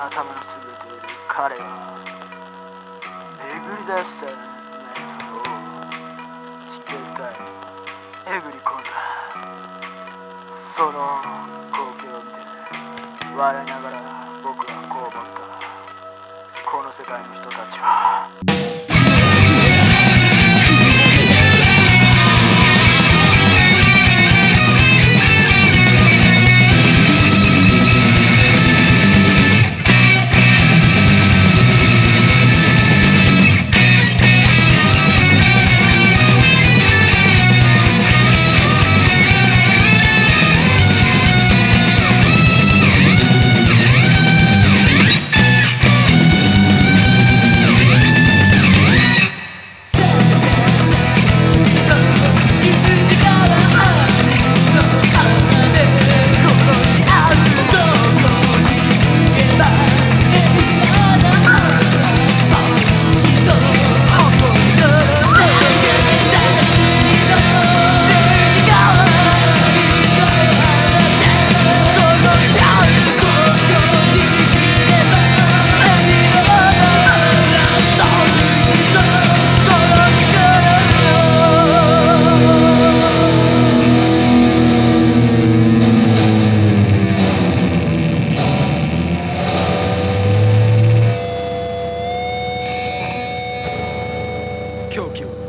頭のすべている彼は巡り出した熱を地球体えぐり込んだ。その光景を見て我ながら僕はこう思った。この世界の人たちは。狂気を。